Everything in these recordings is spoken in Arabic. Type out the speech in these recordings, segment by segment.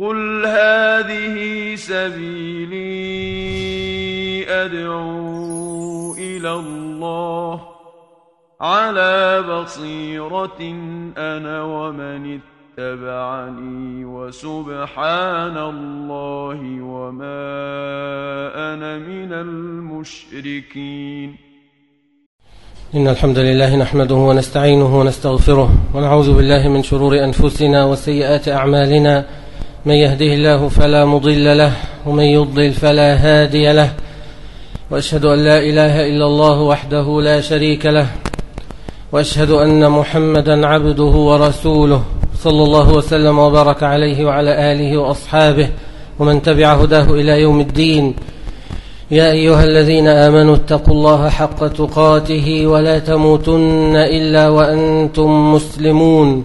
قل هذه سبيلي أدعو إلى الله على بصيرة أنا ومن اتبعني وسبحان الله وما أنا من المشركين إن الحمد لله نحمده ونستعينه ونستغفره ونعوذ بالله من شرور أنفسنا وسيئات أعمالنا من يهده الله فلا مضل له ومن يضلل فلا هادي له. وأشهد أن لا إله إلا الله وحده لا شريك له. وأشهد أن محمدا عبده ورسوله صلى الله وسلم وبارك عليه وعلى آله وأصحابه ومن تبع هداه إلى يوم الدين. يا أيها الذين آمنوا اتقوا الله حق تقاته ولا تموتن إلا وأنتم مسلمون.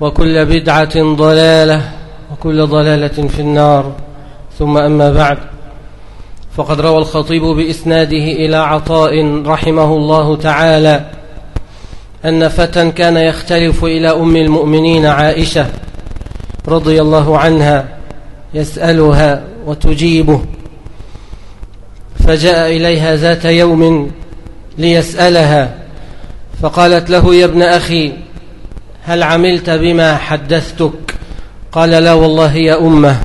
وكل بدعة ضلالة وكل ضلالة في النار. ثم أما بعد فقد روى الخطيب بإسناده إلى عطاء رحمه الله تعالى أن فتى كان يختلف إلى أم المؤمنين عائشة رضي الله عنها يسألها وتجيبه فجاء إليها ذات يوم ليسألها فقالت له يا ابن أخي هل عملت بما حدثتك؟ قال لا والله يا أمة.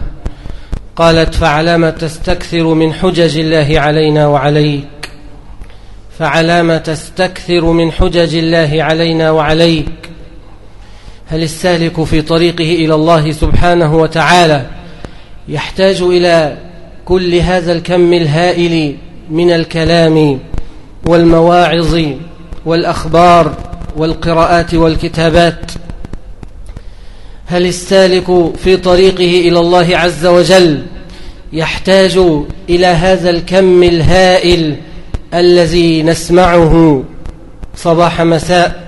قالت فعلام تستكثر من حجج الله علينا وعليك. فعلام تستكثر من حجج الله علينا وعليك. هل السالك في طريقه إلى الله سبحانه وتعالى يحتاج إلى كل هذا الكم الهائل من الكلام والمواعظ والأخبار والقراءات والكتابات. هل السالك في طريقه إلى الله عز وجل يحتاج إلى هذا الكم الهائل الذي نسمعه صباح مساء؟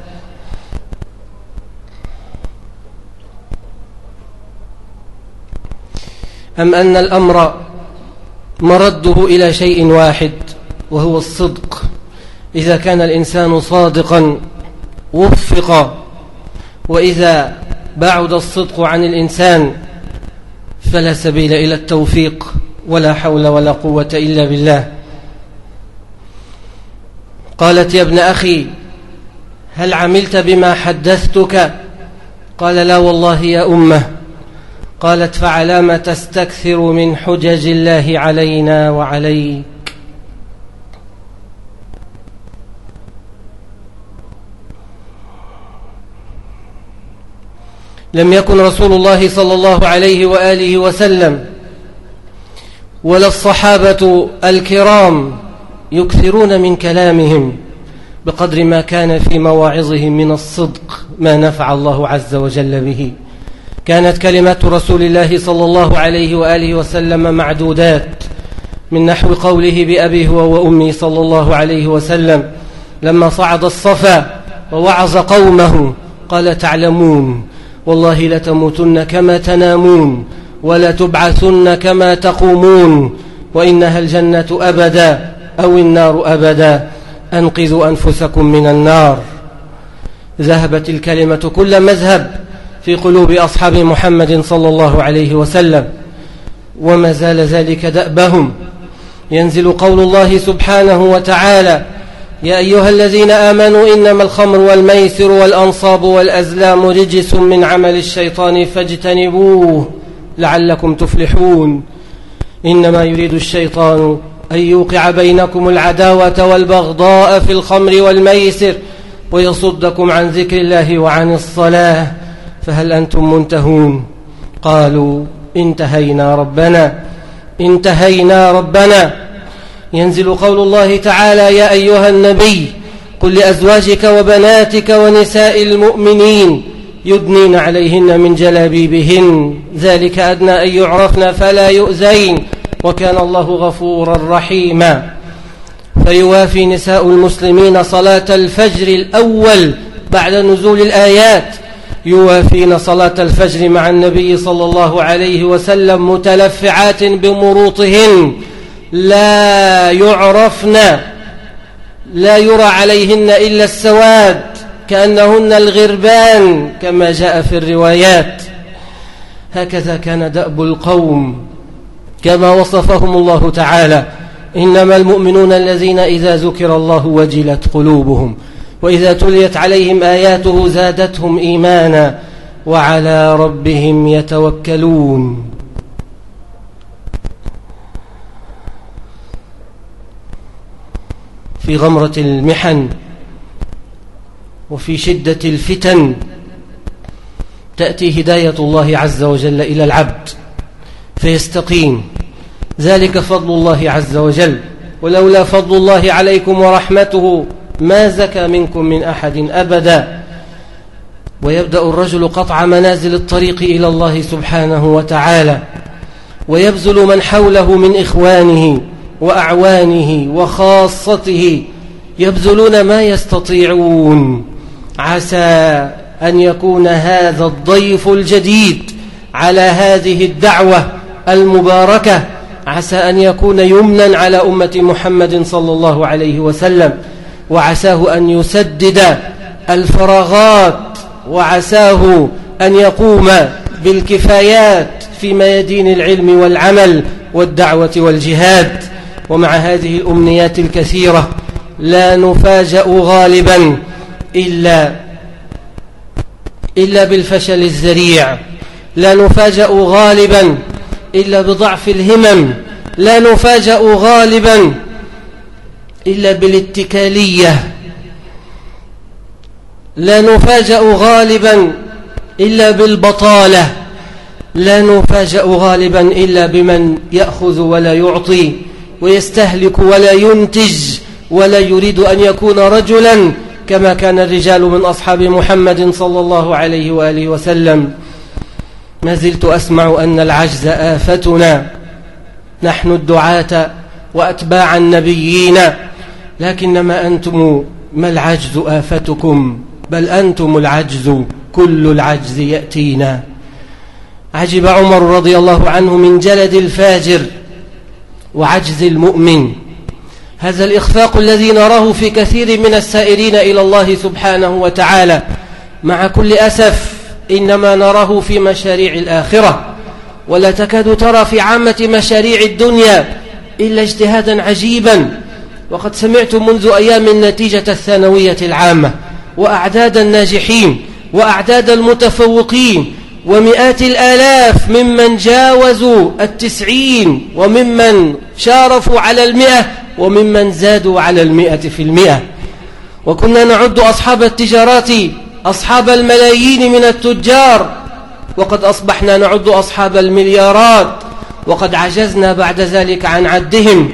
أم أن الأمر مرده إلى شيء واحد وهو الصدق؟ إذا كان الإنسان صادقا وفق. وإذا بعد الصدق عن الإنسان فلا سبيل إلى التوفيق ولا حول ولا قوة إلا بالله. قالت يا ابن أخي هل عملت بما حدثتك؟ قال لا والله يا أمة. قالت فعلام تستكثر من حجج الله علينا وعليك. لم يكن رسول الله صلى الله عليه وآله وسلم ولا الصحابة الكرام يكثرون من كلامهم بقدر ما كان في مواعظهم من الصدق ما نفع الله عز وجل به. كانت كلمات رسول الله صلى الله عليه وآله وسلم معدودات. من نحو قوله بأبي هو وأمي صلى الله عليه وسلم لما صعد الصفا ووعظ قومه قال تعلمون والله لتموتن كما تنامون ولا تبعثن كما تقومون وإنها الجنة أبدا أو النار أبدا. أنقذوا أنفسكم من النار. ذهبت الكلمة كل مذهب في قلوب أصحاب محمد صلى الله عليه وسلم. وما زال ذلك دأبهم. ينزل قول الله سبحانه وتعالى يا أيها الذين آمنوا إنما الخمر والميسر والأنصاب والأزلام رجس من عمل الشيطان فاجتنبوه لعلكم تفلحون. إنما يريد الشيطان أن يوقع بينكم العداوة والبغضاء في الخمر والميسر ويصدكم عن ذكر الله وعن الصلاة. فهل أنتم منتهون؟ قالوا انتهينا ربنا انتهينا ربنا. ينزل قول الله تعالى يا أيها النبي قل لأزواجك وبناتك ونساء المؤمنين يدنين عليهن من جلابيبهن. ذلك أدنى أن يعرفن فلا يؤذين. وكان الله غفورا رحيما. فيوافي نساء المسلمين صلاة الفجر الأول بعد نزول الآيات. يوافين صلاة الفجر مع النبي صلى الله عليه وسلم متلفعات بمروطهن. لا يعرفن لا يرى عليهن إلا السواد كأنهن الغربان كما جاء في الروايات. هكذا كان دأب القوم كما وصفهم الله تعالى. إنما المؤمنون الذين إذا ذكر الله وجلت قلوبهم وإذا تليت عليهم آياته زادتهم إيمانا وعلى ربهم يتوكلون. في غمرة المحن وفي شدة الفتن تأتي هداية الله عز وجل إلى العبد فيستقيم. ذلك فضل الله عز وجل. ولولا فضل الله عليكم ورحمته ما زكى منكم من أحد أبدا. ويبدأ الرجل قطع منازل الطريق إلى الله سبحانه وتعالى. ويبذل من حوله من إخوانه. وأعوانه وخاصته يبذلون ما يستطيعون. عسى أن يكون هذا الضيف الجديد على هذه الدعوة المباركة. عسى أن يكون يمنا على أمة محمد صلى الله عليه وسلم. وعساه أن يسدد الفراغات. وعساه أن يقوم بالكفايات في ميادين العلم والعمل والدعوة والجهاد. ومع هذه الأمنيات الكثيرة لا نفاجأ غالبا إلا إلا بالفشل الذريع. لا نفاجأ غالبا إلا بضعف الهمم. لا نفاجأ غالبا إلا بالاتكالية. لا نفاجأ غالبا إلا بالبطالة. لا نفاجأ غالبا إلا بمن يأخذ ولا يعطي. ويستهلك ولا ينتج ولا يريد أن يكون رجلا كما كان الرجال من أصحاب محمد صلى الله عليه وآله وسلم. ما زلت أسمع أن العجز آفتنا. نحن الدعاة وأتباع النبيين. لكنما أنتم ما العجز آفتكم؟ بل أنتم العجز كل العجز يأتينا. عجب عمر رضي الله عنه من جلد الفاجر. وعجز المؤمن. هذا الإخفاق الذي نراه في كثير من السائرين إلى الله سبحانه وتعالى. مع كل أسف إنما نراه في مشاريع الآخرة. ولا تكاد ترى في عامة مشاريع الدنيا إلا اجتهادا عجيبا. وقد سمعت منذ أيام النتيجة الثانوية العامة وأعداد الناجحين وأعداد المتفوقين ومئات الآلاف ممن جاوزوا التسعين وممن شارفوا على المئة وممن زادوا على المئة في المئة. وكنا نعد أصحاب التجارات أصحاب الملايين من التجار. وقد أصبحنا نعد أصحاب المليارات. وقد عجزنا بعد ذلك عن عدهم.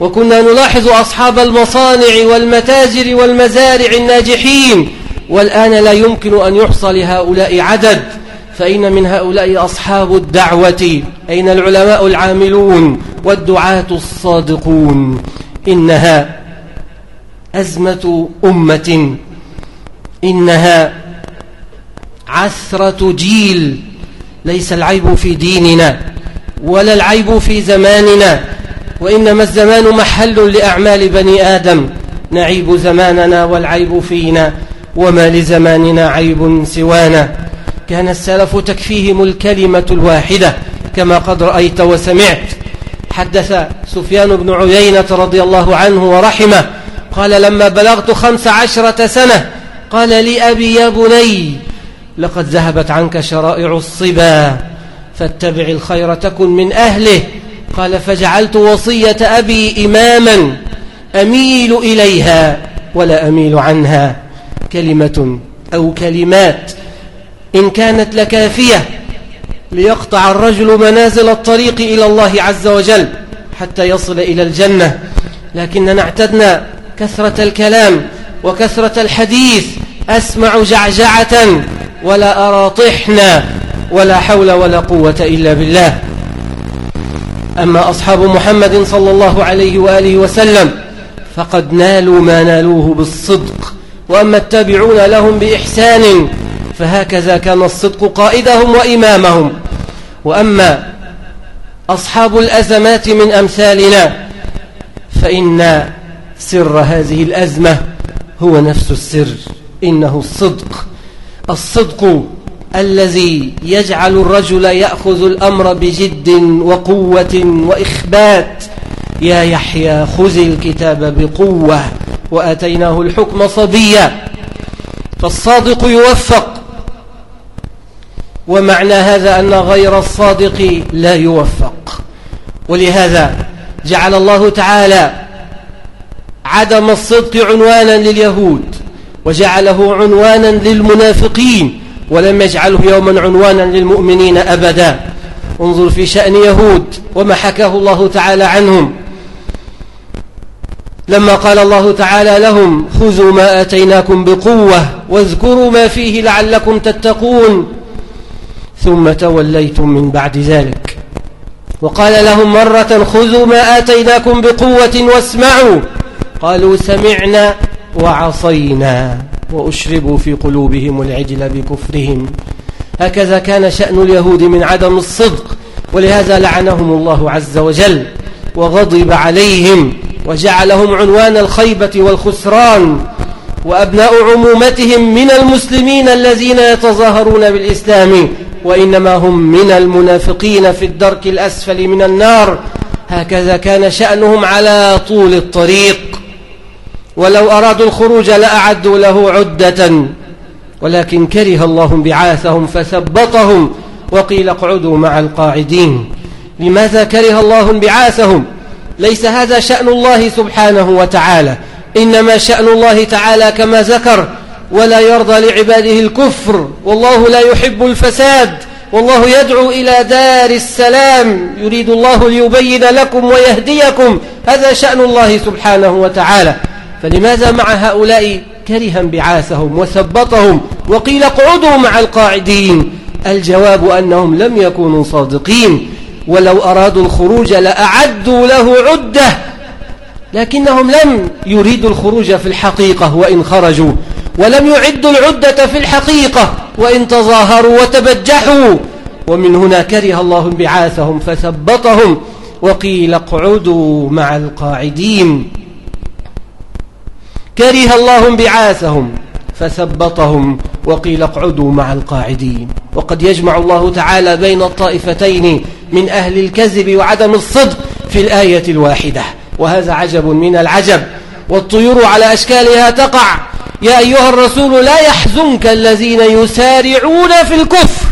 وكنا نلاحظ أصحاب المصانع والمتاجر والمزارع الناجحين. والآن لا يمكن أن يحصى لهؤلاء عدد. فأين من هؤلاء أصحاب الدعوة؟ أين العلماء العاملون والدعاة الصادقون؟ إنها أزمة أمة. إنها عثرة جيل. ليس العيب في ديننا ولا العيب في زماننا وإنما الزمان محل لأعمال بني آدم. نعيب زماننا والعيب فينا وما لزماننا عيب سوانا. كان السلف تكفيهم الكلمة الواحدة كما قد رأيت وسمعت. حدث سفيان بن عيينة رضي الله عنه ورحمه قال لما بلغت خمس عشرة سنة قال لي أبي يا بني لقد ذهبت عنك شرائع الصبا فاتبع الخير تكن من أهله. قال فجعلت وصية أبي إماما أميل إليها ولا أميل عنها كلمة أو كلمات. إن كانت لكافية ليقطع الرجل منازل الطريق إلى الله عز وجل حتى يصل إلى الجنة. لكننا اعتدنا كثرة الكلام وكثرة الحديث أسمع جعجعة ولا أرى طحنا ولا حول ولا قوة إلا بالله. أما أصحاب محمد صلى الله عليه وآله وسلم فقد نالوا ما نالوه بالصدق وأما التابعون لهم بإحسان فهكذا كان الصدق قائدهم وإمامهم. وأما أصحاب الأزمات من أمثالنا فإن سر هذه الأزمة هو نفس السر إنه الصدق. الصدق الذي يجعل الرجل يأخذ الأمر بجد وقوة وإخبات. يا يحيى خذ الكتاب بقوة وأتيناه الحكم صبيا. فالصادق يوفق ومعنى هذا أن غير الصادق لا يوفق. ولهذا جعل الله تعالى عدم الصدق عنوانا لليهود وجعله عنوانا للمنافقين ولم يجعله يوما عنوانا للمؤمنين أبدا. انظر في شأن يهود وما حكاه الله تعالى عنهم. لما قال الله تعالى لهم خذوا ما آتيناكم بقوة واذكروا ما فيه لعلكم تتقون ثم توليتم من بعد ذلك. وقال لهم مرة خذوا ما آتيناكم بقوة واسمعوا. قالوا سمعنا وعصينا وأشربوا في قلوبهم العجل بكفرهم. هكذا كان شأن اليهود من عدم الصدق ولهذا لعنهم الله عز وجل وغضب عليهم وجعلهم عنوان الخيبة والخسران. وأبناء عمومتهم من المسلمين الذين يتظاهرون بالإسلام وإنما هم من المنافقين في الدرك الأسفل من النار. هكذا كان شأنهم على طول الطريق. ولو أرادوا الخروج لأعدوا له عدة. ولكن كره الله بعاثهم فثبطهم وقيل اقعدوا مع القاعدين. لماذا كره الله بعاثهم؟ ليس هذا شأن الله سبحانه وتعالى. إنما شأن الله تعالى كما ذكر. ولا يرضى لعباده الكفر والله لا يحب الفساد والله يدعو إلى دار السلام يريد الله ليبين لكم ويهديكم هذا شأن الله سبحانه وتعالى فلماذا مع هؤلاء كرها بعاثهم وثبطهم وقيل اقعدوا مع القاعدين الجواب أنهم لم يكونوا صادقين ولو أرادوا الخروج لأعدوا له عدة لكنهم لم يريدوا الخروج في الحقيقة وإن خرجوا ولم يعدوا العدة في الحقيقة وإن تظاهروا وتبجحوا. ومن هنا كره الله بعاثهم فثبطهم وقيل اقعدوا مع القاعدين. كره الله بعاثهم فثبطهم وقيل اقعدوا مع القاعدين. وقد يجمع الله تعالى بين الطائفتين من أهل الكذب وعدم الصدق في الآية الواحدة. وهذا عجب من العجب والطيور على أشكالها تقع. يا أيها الرسول لا يحزنك الذين يسارعون في الكفر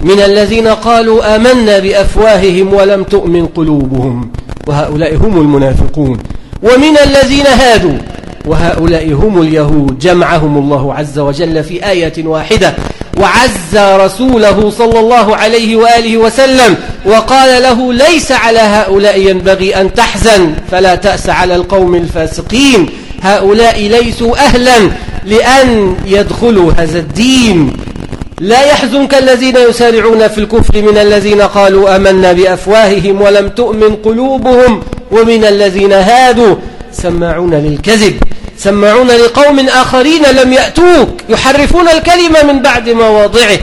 من الذين قالوا آمنا بأفواههم ولم تؤمن قلوبهم وهؤلاء هم المنافقون ومن الذين هادوا وهؤلاء هم اليهود جمعهم الله عز وجل في آية واحدة وعز رسوله صلى الله عليه وآله وسلم وقال له ليس على هؤلاء ينبغي أن تحزن فلا تأس على القوم الفاسقين هؤلاء ليسوا أهلا لأن يدخلوا هذا الدين. لا يحزنك الذين يسارعون في الكفر من الذين قالوا أمنا بأفواههم ولم تؤمن قلوبهم ومن الذين هادوا. سماعون للكذب سماعون لقوم آخرين لم يأتوك يحرفون الكلمة من بعد مواضعه.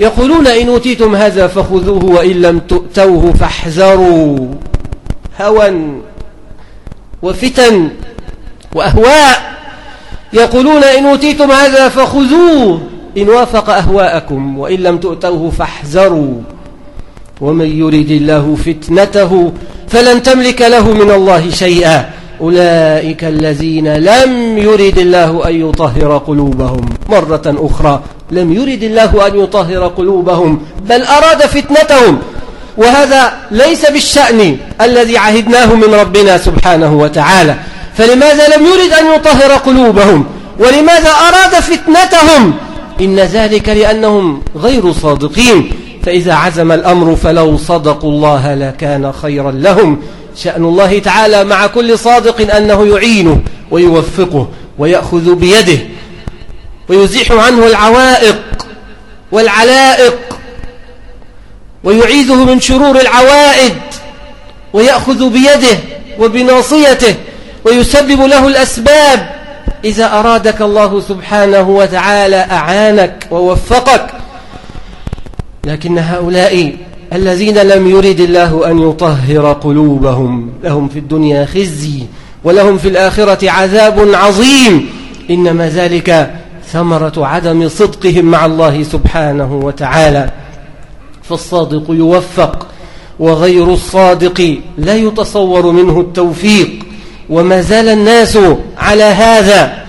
يقولون إن أوتيتم هذا فخذوه وإن لم تؤتوه فاحذروا. هوى وفتن وأهواء يقولون إن أوتيتم هذا فخذوه إن وافق أهواءكم وإن لم تؤتوه فاحذروا ومن يريد الله فتنته فلن تملك له من الله شيئا أولئك الذين لم يرد الله أن يطهر قلوبهم مرة أخرى لم يرد الله أن يطهر قلوبهم بل أراد فتنتهم وهذا ليس بالشأن الذي عهدناه من ربنا سبحانه وتعالى فلماذا لم يرد أن يطهر قلوبهم؟ ولماذا أراد فتنتهم؟ إن ذلك لأنهم غير صادقين. فإذا عزم الأمر فلو صدقوا الله لكان خيرا لهم. شأن الله تعالى مع كل صادق أنه يعينه ويوفقه ويأخذ بيده ويزيح عنه العوائق والعلائق ويعيذه من شرور العوائد ويأخذ بيده وبناصيته. ويسبب له الأسباب. إذا أرادك الله سبحانه وتعالى أعانك ووفقك. لكن هؤلاء الذين لم يرد الله أن يطهر قلوبهم لهم في الدنيا خزي ولهم في الآخرة عذاب عظيم. إنما ذلك ثمرة عدم صدقهم مع الله سبحانه وتعالى. فالصادق يوفق وغير الصادق لا يتصور منه التوفيق. وما زال الناس على هذا.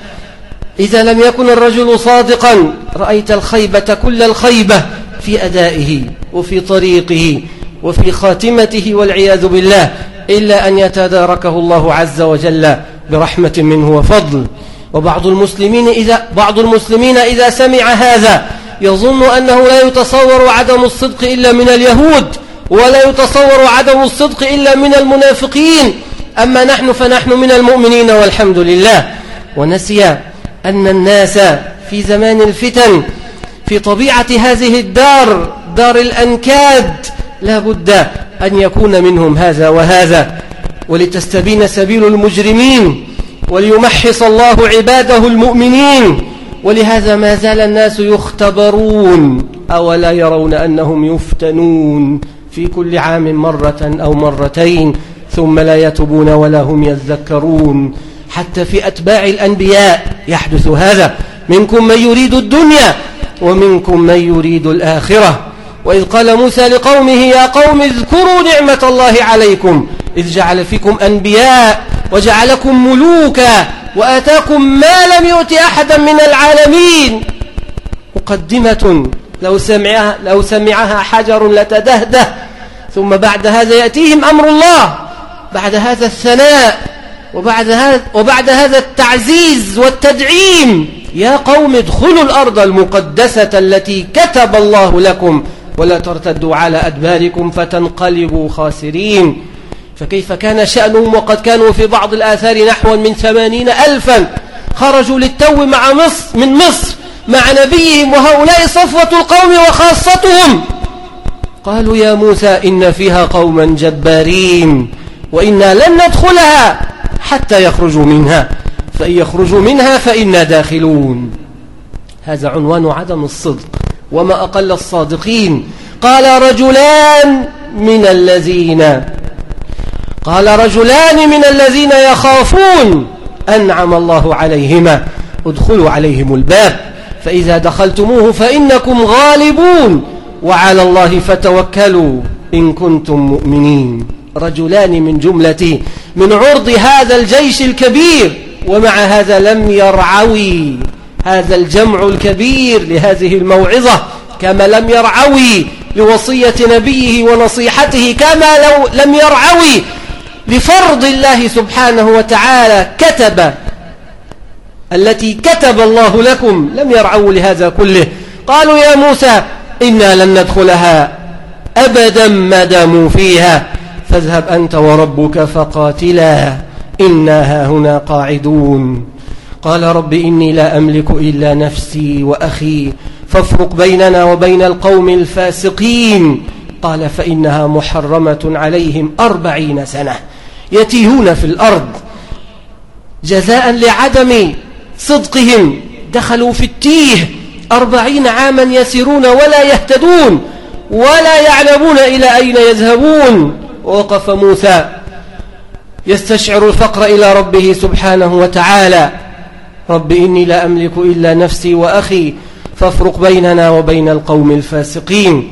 إذا لم يكن الرجل صادقا رأيت الخيبة كل الخيبة في أدائه وفي طريقه وفي خاتمته والعياذ بالله إلا أن يتداركه الله عز وجل برحمة منه وفضل. وبعض المسلمين إذا بعض المسلمين إذا سمع هذا يظن أنه لا يتصور عدم الصدق إلا من اليهود ولا يتصور عدم الصدق إلا من المنافقين. أما نحن فنحن من المؤمنين والحمد لله. ونسي أن الناس في زمان الفتن في طبيعة هذه الدار دار الأنكاد لا بد أن يكون منهم هذا وهذا. ولتستبين سبيل المجرمين وليمحص الله عباده المؤمنين. ولهذا ما زال الناس يختبرون أولا يرون أنهم يفتنون في كل عام مرة أو مرتين. ثم لا يتوبون ولا هم يذكرون. حتى في أتباع الأنبياء يحدث هذا. منكم من يريد الدنيا ومنكم من يريد الآخرة. وإذ قال موسى لقومه يا قوم اذكروا نعمة الله عليكم. إذ جعل فيكم أنبياء وجعلكم ملوكا وآتاكم ما لم يؤت أحدا من العالمين. مقدمة. لو سمعها, لو سمعها حجر لتدهده. ثم بعد هذا يأتيهم أمر الله. بعد هذا الثناء وبعد هذا, وبعد هذا التعزيز والتدعيم يا قوم ادخلوا الأرض المقدسة التي كتب الله لكم ولا ترتدوا على أدباركم فتنقلبوا خاسرين. فكيف كان شأنهم؟ وقد كانوا في بعض الآثار نحو من ثمانين ألفا. خرجوا للتو مع مصر من مصر مع نبيهم وهؤلاء صفوة القوم وخاصتهم. قالوا يا موسى إن فيها قوما جبارين. وإنا لن ندخلها حتى يخرجوا منها. فإن يخرجوا منها فإنا داخلون. هذا عنوان عدم الصدق. وما أقل الصادقين. قال رجلان من الذين قال رجلان من الذين يخافون أنعم الله عليهما. ادخلوا عليهم الباب. فإذا دخلتموه فإنكم غالبون. وعلى الله فتوكلوا إن كنتم مؤمنين. رجلان من جملة من عرض هذا الجيش الكبير ومع هذا لم يرعوي هذا الجمع الكبير لهذه الموعظة كما لم يرعوي لوصية نبيه ونصيحته كما لو لم يرعوي لفرض الله سبحانه وتعالى كتب التي كتب الله لكم لم يرعوا لهذا كله. قالوا يا موسى إنا لن ندخلها أبدا ما داموا فيها. فاذهب أنت وربك فقاتلا. إنا هنا قاعدون. قال رب إني لا أملك إلا نفسي وأخي فافرق بيننا وبين القوم الفاسقين. قال فإنها محرمة عليهم أربعين سنة. يتيهون في الأرض جزاء لعدم صدقهم. دخلوا في التيه أربعين عاما يسيرون ولا يهتدون ولا يعلمون إلى أين يذهبون. ووقف موسى يستشعر الفقر إلى ربه سبحانه وتعالى. رب إني لا أملك إلا نفسي وأخي فافرق بيننا وبين القوم الفاسقين.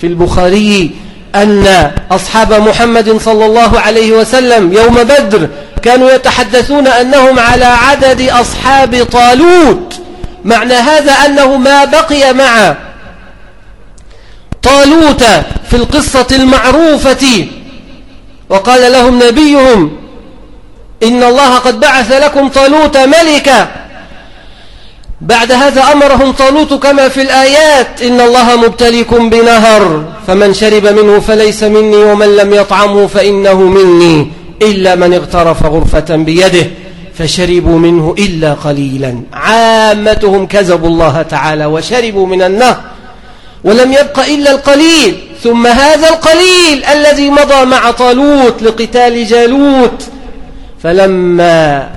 في البخاري أن أصحاب محمد صلى الله عليه وسلم يوم بدر كانوا يتحدثون أنهم على عدد أصحاب طالوت. معنى هذا أنه ما بقي مع طالوت في القصة المعروفة وقال لهم نبيهم إن الله قد بعث لكم طالوت ملكا. بعد هذا أمرهم طالوت كما في الآيات إن الله مبتليكم بنهر فمن شرب منه فليس مني ومن لم يطعمه فإنه مني إلا من اغترف غرفة بيده فشربوا منه إلا قليلا. عامتهم كذبوا الله تعالى وشربوا من النهر ولم يبق إلا القليل. ثم هذا القليل الذي مضى مع طالوت لقتال جالوت فلما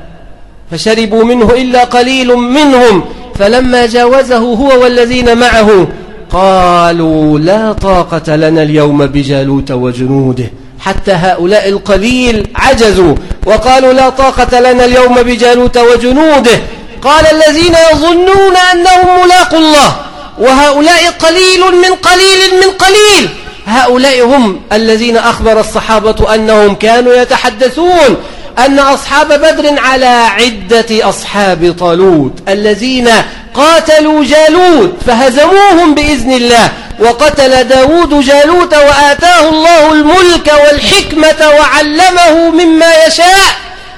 فشربوا منه إلا قليل منهم فلما جاوزه هو والذين معه قالوا لا طاقة لنا اليوم بجالوت وجنوده حتى هؤلاء القليل عجزوا وقالوا لا طاقة لنا اليوم بجالوت وجنوده قال الذين يظنون أنهم ملاقوا الله وهؤلاء قليل من قليل من قليل. هؤلاء هم الذين أخبر الصحابة أنهم كانوا يتحدثون أن أصحاب بدر على عدة أصحاب طالوت الذين قاتلوا جالوت فهزموهم بإذن الله. وقتل داود جالوت وآتاه الله الملك والحكمة وعلمه مما يشاء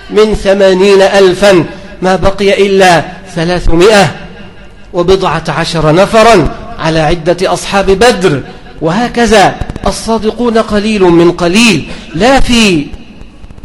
من ثمانين ألفا. ما بقي إلا ثلاثمائة. وبضعة عشر نفرا على عدة أصحاب بدر. وهكذا الصادقون قليل من قليل لا في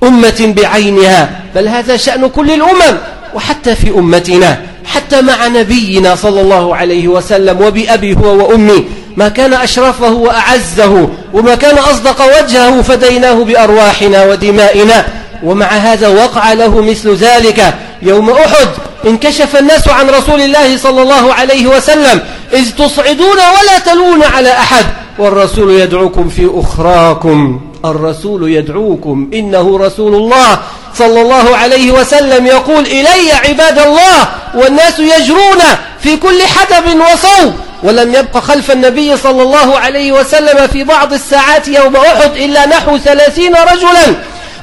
أمة بعينها بل هذا شأن كل الأمم وحتى في أمتنا حتى مع نبينا صلى الله عليه وسلم وبأبي هو وأمي. ما كان أشرفه وأعزه وما كان أصدق وجهه فديناه بأرواحنا ودمائنا. ومع هذا وقع له مثل ذلك. يوم أحد انكشف الناس عن رسول الله صلى الله عليه وسلم إذ تصعدون ولا تلون على أحد. والرسول يدعوكم في أخراكم. الرسول يدعوكم. إنه رسول الله صلى الله عليه وسلم يقول إلي عباد الله والناس يجرون في كل حدب وصوب. ولم يبق خلف النبي صلى الله عليه وسلم في بعض الساعات يوم أحد إلا نحو ثلاثين رجلا.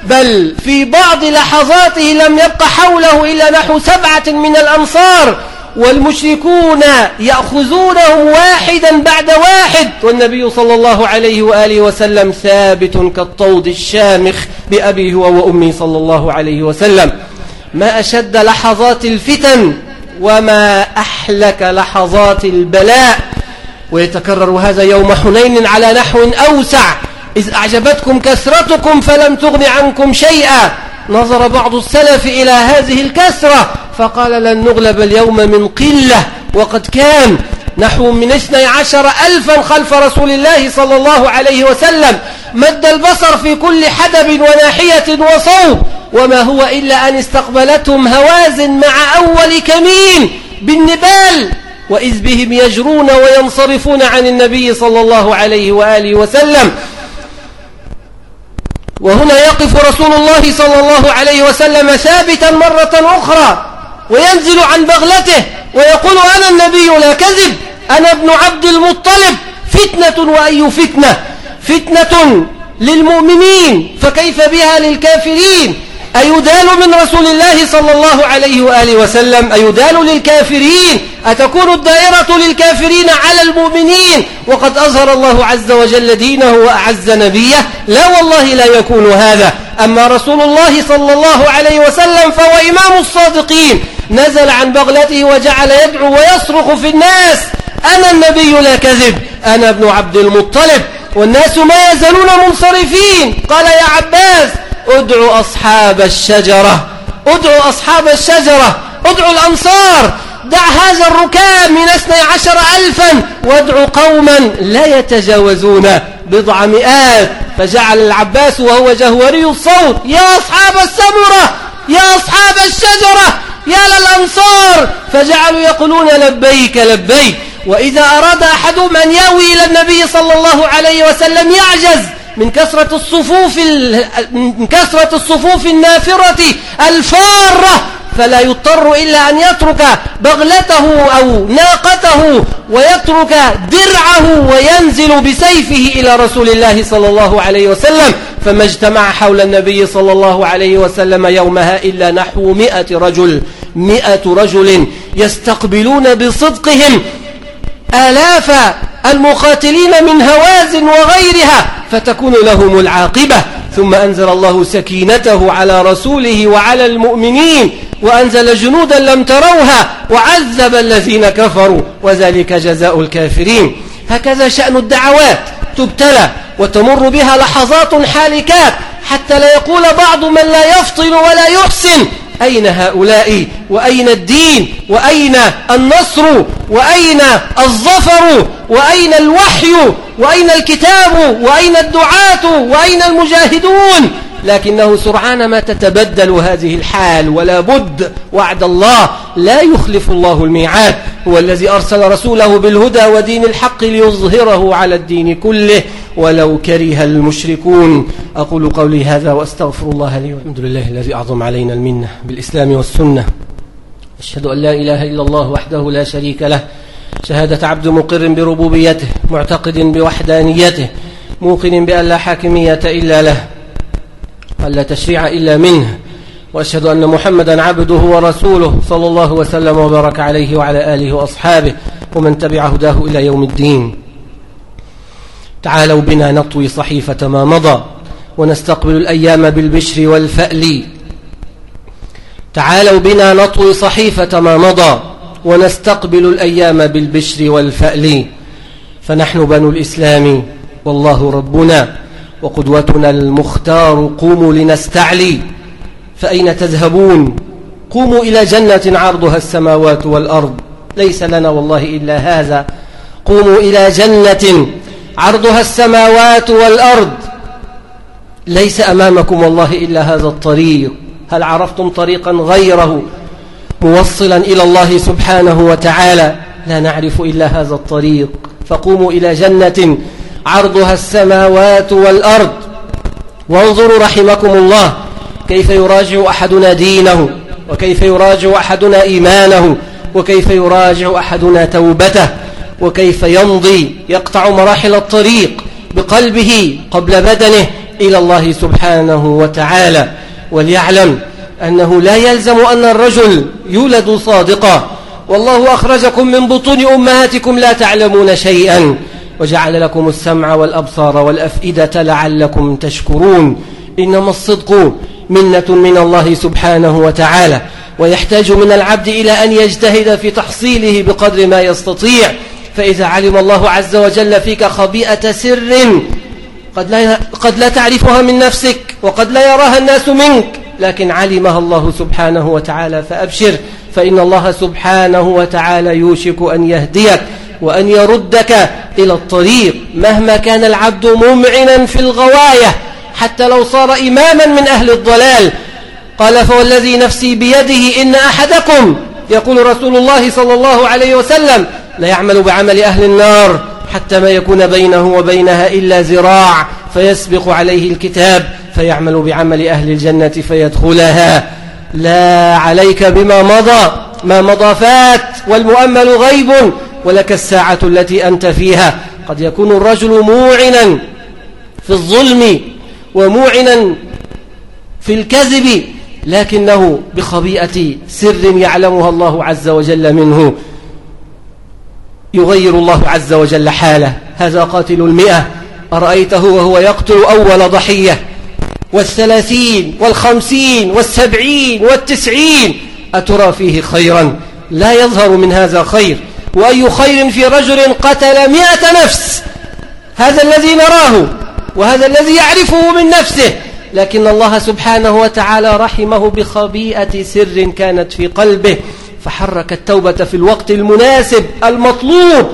بل في بعض لحظاته لم يبق حوله إلا نحو سبعة من الأنصار والمشركون يأخذونهم واحدا بعد واحد والنبي صلى الله عليه وآله وسلم ثابت كالطود الشامخ بأبي هو وأمي صلى الله عليه وسلم. ما أشد لحظات الفتن وما أحلك لحظات البلاء. ويتكرر هذا يوم حنين على نحو أوسع. إذ أعجبتكم كثرتكم فلم تغن عنكم شيئا. نظر بعض السلف إلى هذه الكثرة فقال لن نغلب اليوم من قلة. وقد كان نحو من اثني عشر ألفا خلف رسول الله صلى الله عليه وسلم. مد البصر في كل حدب وناحية وصوب. وما هو إلا أن استقبلتهم هوازن مع أول كمين بالنبال. وإذ بهم يجرون وينصرفون عن النبي صلى الله عليه وآله وسلم. وهنا يقف رسول الله صلى الله عليه وسلم ثابتا مرة أخرى وينزل عن بغلته ويقول أنا النبي لا كذب أنا ابن عبد المطلب فتنة وأي فتنة؟ فتنة للمؤمنين فكيف بها للكافرين؟ أيدال من رسول الله صلى الله عليه وآله وسلم؟ أيدال للكافرين؟ أتكون الدائرة للكافرين على المؤمنين؟ وقد أظهر الله عز وجل دينه وأعز نبيه. لا والله لا يكون هذا. أما رسول الله صلى الله عليه وسلم فهو إمام الصادقين. نزل عن بغلته وجعل يدعو ويصرخ في الناس. أنا النبي لا كذب. أنا ابن عبد المطلب. والناس ما يزالون منصرفين. قال يا عباس ادعوا أصحاب الشجرة ادعوا أصحاب الشجرة ادعوا الأنصار دع هذا الركاب من اثني عشر ألفا وادعوا قوما لا يتجاوزون بضع مئات. فجعل العباس وهو جهوري الصوت يا أصحاب السمرة يا أصحاب الشجرة يا للأنصار. فجعلوا يقولون لبيك لبيك وإذا أراد أحدهم أن يأوي إلى النبي صلى الله عليه وسلم يعجز. من كثرة الصفوف من كثرة الصفوف النافرة الفارة فلا يضطر إلا أن يترك بغلته أو ناقته ويترك درعه وينزل بسيفه إلى رسول الله صلى الله عليه وسلم. فما اجتمع حول النبي صلى الله عليه وسلم يومها إلا نحو مئة رجل مئة رجل يستقبلون بصدقهم. آلاف المقاتلين من هوازن وغيرها فتكون لهم العاقبة. ثم أنزل الله سكينته على رسوله وعلى المؤمنين وأنزل جنودا لم تروها وعذب الذين كفروا وذلك جزاء الكافرين. هكذا شأن الدعوات تبتلى وتمر بها لحظات حالكات حتى لا يقول بعض من لا يفطن ولا يحسن. أين هؤلاء؟ وأين الدين؟ وأين النصر؟ وأين الظفر؟ وأين الوحي؟ وأين الكتاب؟ وأين الدعاة؟ وأين المجاهدون؟ لكنه سرعان ما تتبدل هذه الحال ولا بد وعد الله لا يخلف الله الميعاد. هو الذي أرسل رسوله بالهدى ودين الحق ليظهره على الدين كله ولو كره المشركون. أقول قولي هذا وأستغفر الله لي والحمد لله الذي أعظم علينا المنة بالإسلام والسنة. أشهد أن لا إله إلا الله وحده لا شريك له. شهادة عبد مقر بربوبيته معتقد بوحدانيته موقن بأن لا حاكمية إلا له وأن لا تشريع إلا منه. وأشهد أن محمدا عبده ورسوله صلى الله وسلم وبارك عليه وعلى آله وأصحابه ومن تبع هداه إلى يوم الدين. تعالوا بنا نطوي صحيفة ما مضى ونستقبل الأيام بالبشر والفأل. تعالوا بنا نطوي صحيفة ما مضى ونستقبل الأيام بالبشر والفأل. فنحن بنو الإسلام والله ربنا وقدوتنا المختار قوموا لنستعلي. فأين تذهبون؟ قوموا إلى جنة عرضها السماوات والأرض. ليس لنا والله إلا هذا. قوموا إلى جنة عرضها السماوات والأرض. ليس أمامكم والله إلا هذا الطريق. هل عرفتم طريقا غيره موصلا إلى الله سبحانه وتعالى؟ لا نعرف إلا هذا الطريق. فقوموا إلى جنة عرضها السماوات والأرض. وانظروا رحمكم الله. كيف يراجع أحدنا دينه وكيف يراجع أحدنا إيمانه وكيف يراجع أحدنا توبته وكيف يمضي يقطع مراحل الطريق بقلبه قبل بدنه إلى الله سبحانه وتعالى. وليعلم أنه لا يلزم أن الرجل يولد صادقا. والله أخرجكم من بطون أمهاتكم لا تعلمون شيئا. وجعل لكم السمع والأبصار والأفئدة لعلكم تشكرون. إنما الصدق منة من الله سبحانه وتعالى ويحتاج من العبد إلى أن يجتهد في تحصيله بقدر ما يستطيع. فإذا علم الله عز وجل فيك خبيئة سر قد لا, قد لا تعرفها من نفسك وقد لا يراها الناس منك. لكن علمها الله سبحانه وتعالى فأبشر. فإن الله سبحانه وتعالى يوشك أن يهديك وأن يردك إلى الطريق. مهما كان العبد ممعنا في الغواية حتى لو صار إماما من أهل الضلال. قال فوالذي نفسي بيده إن أحدكم يقول رسول الله صلى الله عليه وسلم لا يعمل بعمل أهل النار حتى ما يكون بينه وبينها إلا زراع فيسبق عليه الكتاب فيعمل بعمل أهل الجنة فيدخلها. لا عليك بما مضى ما مضى فات والمؤمل غيب ولك الساعة التي أنت فيها. قد يكون الرجل موعنا في الظلم وموعنا في الكذب لكنه بخبيئة سر يعلمها الله عز وجل منه. يغير الله عز وجل حاله. هذا قاتل المئة. أرأيته وهو يقتل أول ضحية؟ والثلاثين والخمسين والسبعين والتسعين. أترى فيه خيرا؟ لا يظهر من هذا خير. وأي خير في رجل قتل مئة نفس؟ هذا الذي نراه. وهذا الذي يعرفه من نفسه. لكن الله سبحانه وتعالى رحمه بخبيئة سر كانت في قلبه فحرك التوبة في الوقت المناسب المطلوب.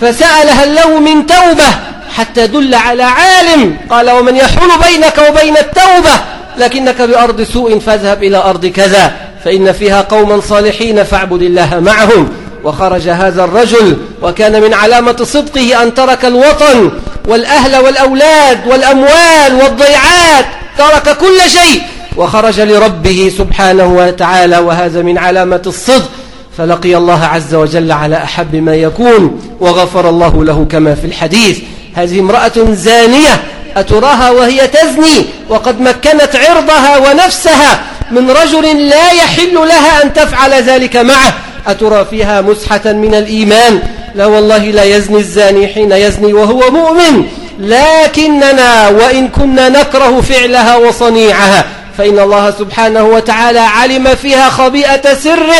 فسأل هل له من توبة حتى دل على عالم. قال ومن يحول بينك وبين التوبة لكنك بأرض سوء فاذهب إلى أرض كذا فإن فيها قوما صالحين فاعبد الله معهم وخرج هذا الرجل وكان من علامة صدقه أن ترك الوطن. والأهل والأولاد والأموال والضيعات ترك كل شيء. وخرج لربه سبحانه وتعالى وهذا من علامة الصدق. فلقي الله عز وجل على أحب ما يكون وغفر الله له كما في الحديث. هذه امرأة زانية أتراها وهي تزني وقد مكنت عرضها ونفسها من رجل لا يحل لها أن تفعل ذلك معه. أترى فيها مسحة من الإيمان لا والله لا يزني الزاني حين يزني وهو مؤمن. لكننا وإن كنا نكره فعلها وصنيعها فإن الله سبحانه وتعالى علم فيها خبيئة سر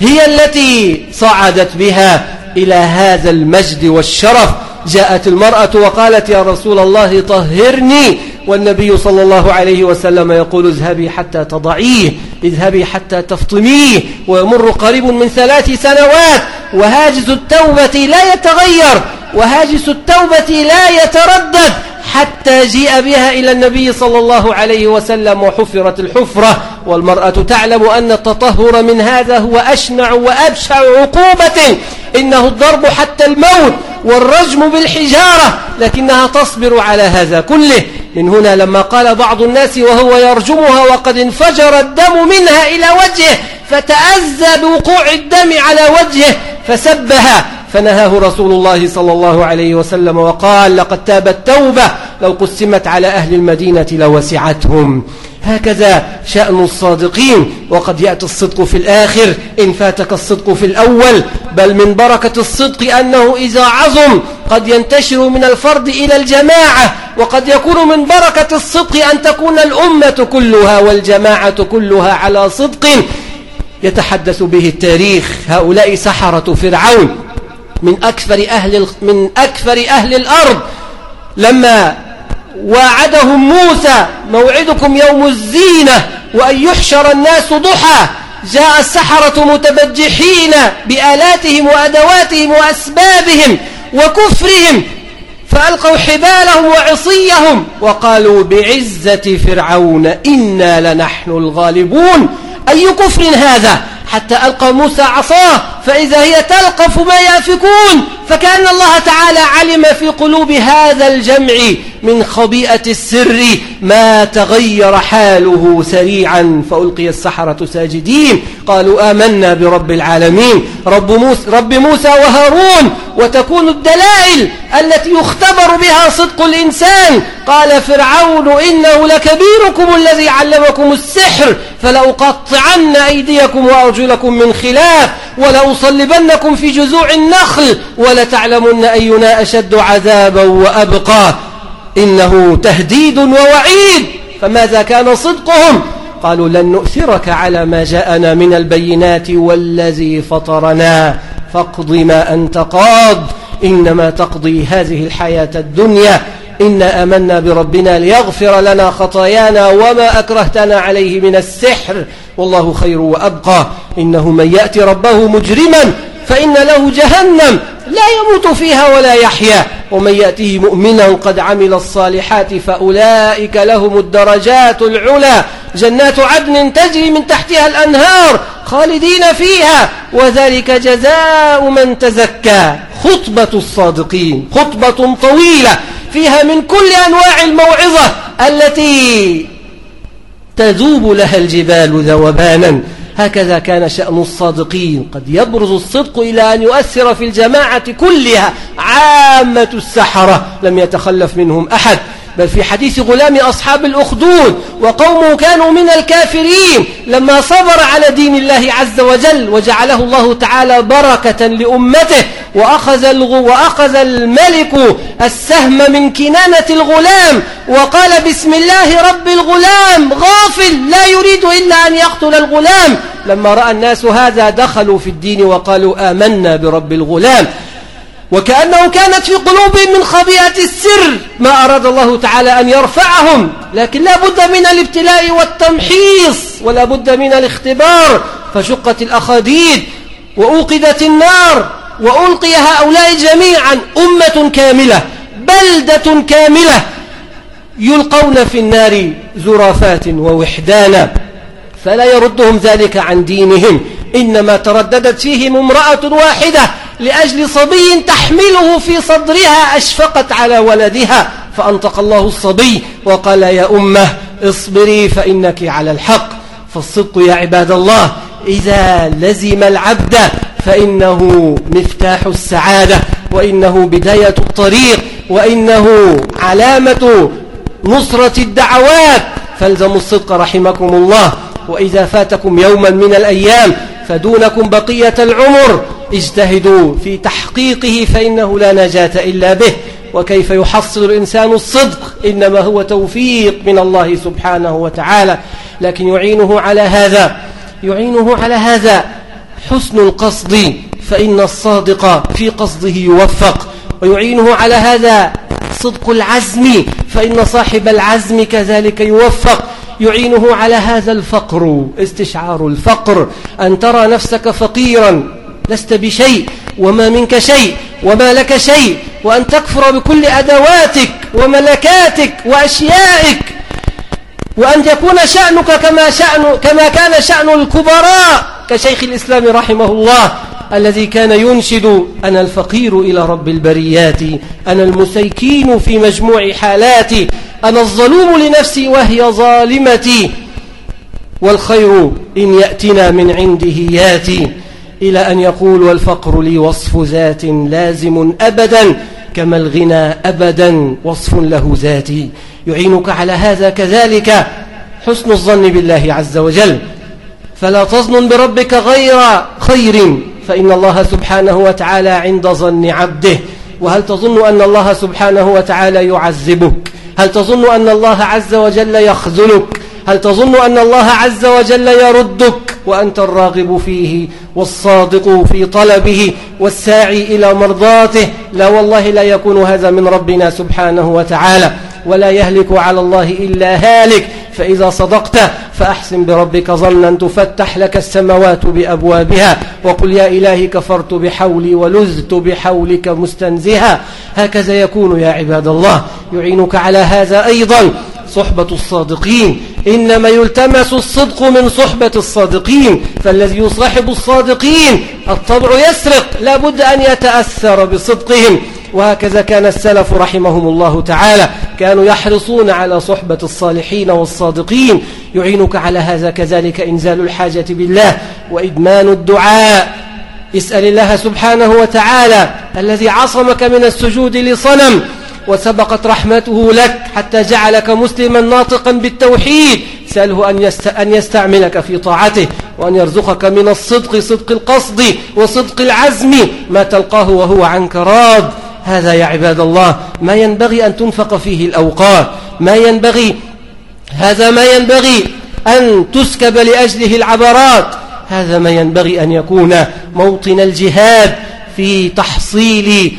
هي التي صعدت بها إلى هذا المجد والشرف. جاءت المرأة وقالت يا رسول الله طهرني والنبي صلى الله عليه وسلم يقول اذهبي حتى تضعيه اذهبي حتى تفطميه ويمر قريب من ثلاث سنوات. وهاجس التوبة لا يتغير وهاجس التوبة لا يتردد حتى جيء بها إلى النبي صلى الله عليه وسلم وحفرت الحفرة. والمرأة تعلم أن التطهر من هذا هو أشنع وأبشع عقوبة. إنه الضرب حتى الموت. والرجم بالحجارة لكنها تصبر على هذا كله. من هنا لما قال بعض الناس وهو يرجمها وقد انفجر الدم منها إلى وجهه فتأذى بوقوع الدم على وجهه فسبها فنهاه رسول الله صلى الله عليه وسلم وقال لقد تابت توبة لو قسمت على أهل المدينة لوسعتهم. هكذا شأن الصادقين وقد يأتي الصدق في الآخر إن فاتك الصدق في الأول بل من بركة الصدق أنه إذا عظم قد ينتشر من الفرد إلى الجماعة وقد يكون من بركة الصدق أن تكون الأمة كلها والجماعة كلها على صدق. يتحدث به التاريخ هؤلاء سحرة فرعون من أكثر أهل, من أكثر أهل الأرض. لما واعدهم موسى موعدكم يوم الزينة وأن يحشر الناس ضحى. جاء السحرة متبجحين بآلاتهم وأدواتهم وأسبابهم وكفرهم فألقوا حبالهم وعصيهم وقالوا بعزة فرعون إنا لنحن الغالبون. أي كفر هذا؟ حتى ألقى موسى عصاه فإذا هي تلقف ما يأفكون فكأن الله تعالى علم في قلوب هذا الجمع من خبيئة السر ما تغير حاله سريعا فألقي السحرة ساجدين. قالوا آمنا برب العالمين. رب موسى, رب موسى وهارون وتكون الدلائل التي يختبر بها صدق الإنسان. قال فرعون إنه لكبيركم الذي علمكم السحر فلأقطعن أيديكم وأرجلكم من خلاف ولأصلبنكم في جذوع النخل ولتعلمن أينا أشد عذابا وأبقى. إنه تهديد ووعيد. فماذا كان صدقهم؟ قالوا لن نؤثرك على ما جاءنا من البينات والذي فطرنا. فاقض ما أنت قاض. إنما تقضي هذه الحياة الدنيا. إنا أمنا بربنا ليغفر لنا خطايانا وما أكرهتنا عليه من السحر. والله خير وأبقى. إنه من يأتي ربه مجرما فإن له جهنم لا يموت فيها ولا يحيا ومن يأته مؤمنا قد عمل الصالحات فأولئك لهم الدرجات العلى جنات عدن تجري من تحتها الأنهار خالدين فيها وذلك جزاء من تزكى خطبة الصادقين خطبة طويلة فيها من كل أنواع الموعظة التي تذوب لها الجبال ذوبانا هكذا كان شأن الصادقين. قد يبرز الصدق إلى أن يؤثر في الجماعة كلها. عامة السحرة. لم يتخلف منهم أحد. بل في حديث غلام أصحاب الأخدود وقومه كانوا من الكافرين لما صبر على دين الله عز وجل وجعله الله تعالى بركة لأمته وأخذ, الغ... وأخذ الملك السهم من كنانة الغلام وقال بسم الله رب الغلام غافل لا يريد إلا أن يقتل الغلام. لما رأى الناس هذا دخلوا في الدين وقالوا آمنا برب الغلام. وكأنه كانت في قلوبهم من خبيئة السر ما أراد الله تعالى أن يرفعهم لكن لا بد من الابتلاء والتمحيص ولا بد من الاختبار فشقت الأخاديد وأوقدت النار وألقي هؤلاء جميعا أمة كاملة بلدة كاملة يلقون في النار زرافات ووحدانا فلا يردهم ذلك عن دينهم إنما ترددت فيهم امرأة واحدة لأجل صبي تحمله في صدرها أشفقت على ولدها فأنطق الله الصبي وقال يا أمة اصبري فإنك على الحق. فالصدق يا عباد الله إذا لزم العبد فإنه مفتاح السعادة وإنه بداية الطريق وإنه علامة نصرة الدعوات. فالزموا الصدق رحمكم الله وإذا فاتكم يوما من الأيام فدونكم بقية العمر. اجتهدوا في تحقيقه فإنه لا نجاة إلا به. وكيف يحصل الإنسان الصدق؟ إنما هو توفيق من الله سبحانه وتعالى. لكن يعينه على هذا يعينه على هذا حسن القصد فإن الصادق في قصده يوفق. ويعينه على هذا صدق العزم فإن صاحب العزم كذلك يوفق. يعينه على هذا الفقر استشعار الفقر. أن ترى نفسك فقيرا لست بشيء وما منك شيء وما لك شيء وأن تكفر بكل أدواتك وملكاتك وأشيائك وأن يكون شأنك كما, شأن كما كان شأن الكبراء كشيخ الإسلام رحمه الله الذي كان ينشد أنا الفقير إلى رب البريات أنا المسيكين في مجموع حالاتي أنا الظلوم لنفسي وهي ظالمتي والخير إن يأتنا من عنده ياتي. إلى أن يقول والفقر لي وصف ذات لازم أبدا كما الغنى أبدا وصف له ذاتي. يعينك على هذا كذلك حسن الظن بالله عز وجل. فلا تظن بربك غير خير. فإن الله سبحانه وتعالى عند ظن عبده. وهل تظن أن الله سبحانه وتعالى يعذبك؟ هل تظن أن الله عز وجل يخذلك؟ هل تظن أن الله عز وجل يردك؟ وأنت الراغب فيه والصادق في طلبه والساعي إلى مرضاته. لا والله لا يكون هذا من ربنا سبحانه وتعالى. ولا يهلك على الله إلا هالك. فإذا صدقت فأحسن بربك ظنا تفتح لك السماوات بأبوابها. وقل يا إلهي كفرت بحولي ولذت بحولك مستنزها. هكذا يكون يا عباد الله. يعينك على هذا أيضا. صحبة الصادقين. إنما يلتمس الصدق من صحبة الصادقين. فالذي يصاحب الصادقين الطبع يسرق. لا بد أن يتأثر بصدقهم. وهكذا كان السلف رحمهم الله تعالى. كانوا يحرصون على صحبة الصالحين والصادقين. يعينك على هذا كذلك إنزال الحاجة بالله وإدمان الدعاء. اسأل الله سبحانه وتعالى الذي عصمك من السجود لصنم. وسبقت رحمته لك حتى جعلك مسلما ناطقا بالتوحيد. سأله أن, يست... أن يستعملك في طاعته وأن يرزقك من الصدق صدق القصد وصدق العزم ما تلقاه وهو عنك راض. هذا يا عباد الله ما ينبغي أن تنفق فيه الأوقات. ما ينبغي هذا ما ينبغي أن تسكب لأجله العبرات. هذا ما ينبغي أن يكون موطن الجهاد في تحصيل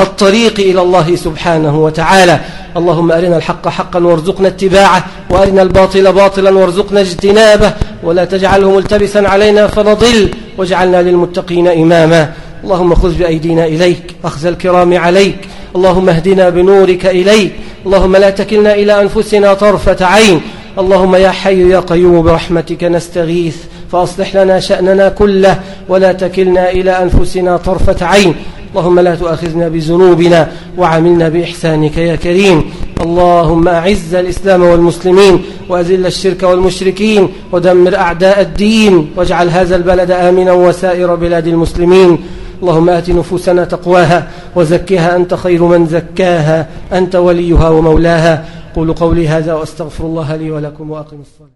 الطريق إلى الله سبحانه وتعالى. اللهم أرنا الحق حقا وارزقنا اتباعه وأرنا الباطل باطلا وارزقنا اجتنابه ولا تجعله ملتبسا علينا فنضل واجعلنا للمتقين إماما. اللهم خذ بأيدينا إليك أخذ الكرام عليك. اللهم اهدنا بنورك إليك. اللهم لا تكلنا إلى أنفسنا طرفة عين. اللهم يا حي يا قيوم برحمتك نستغيث فأصلح لنا شأننا كله ولا تكلنا إلى أنفسنا طرفة عين. اللهم لا تؤاخذنا بذنوبنا وعملنا بإحسانك يا كريم. اللهم أعز الإسلام والمسلمين وأذل الشرك والمشركين ودمر أعداء الدين واجعل هذا البلد آمنا وسائر بلاد المسلمين. اللهم آت نفوسنا تقواها وزكها أنت خير من زكاها أنت وليها ومولاها. قولوا قولي هذا وأستغفر الله لي ولكم وأقم الصلاة.